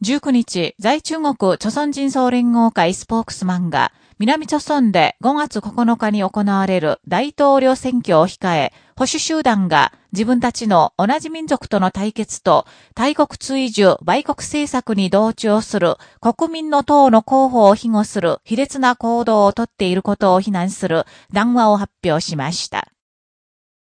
19日、在中国朝鮮人総連合会スポークスマンが、南朝鮮で5月9日に行われる大統領選挙を控え、保守集団が自分たちの同じ民族との対決と大国追従売国政策に同調する国民の党の候補を庇護する卑劣な行動をとっていることを非難する談話を発表しました。